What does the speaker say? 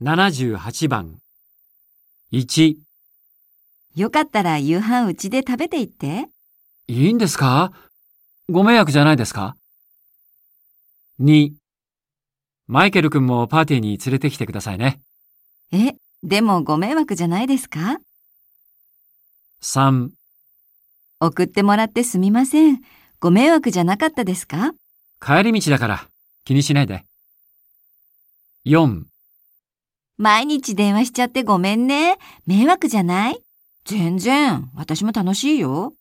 78番。1、よかったら夕飯うちで食べていって。いいんですか？ご迷惑じゃないですか ?2、マイケル君もパーティーに連れてきてくださいね。え、でもご迷惑じゃないですか？3、送ってもらってすみません。ご迷惑じゃなかったですか？帰り道だから気にしないで。4、毎日電話しちゃってごめんね。迷惑じゃない？全然。私も楽しいよ。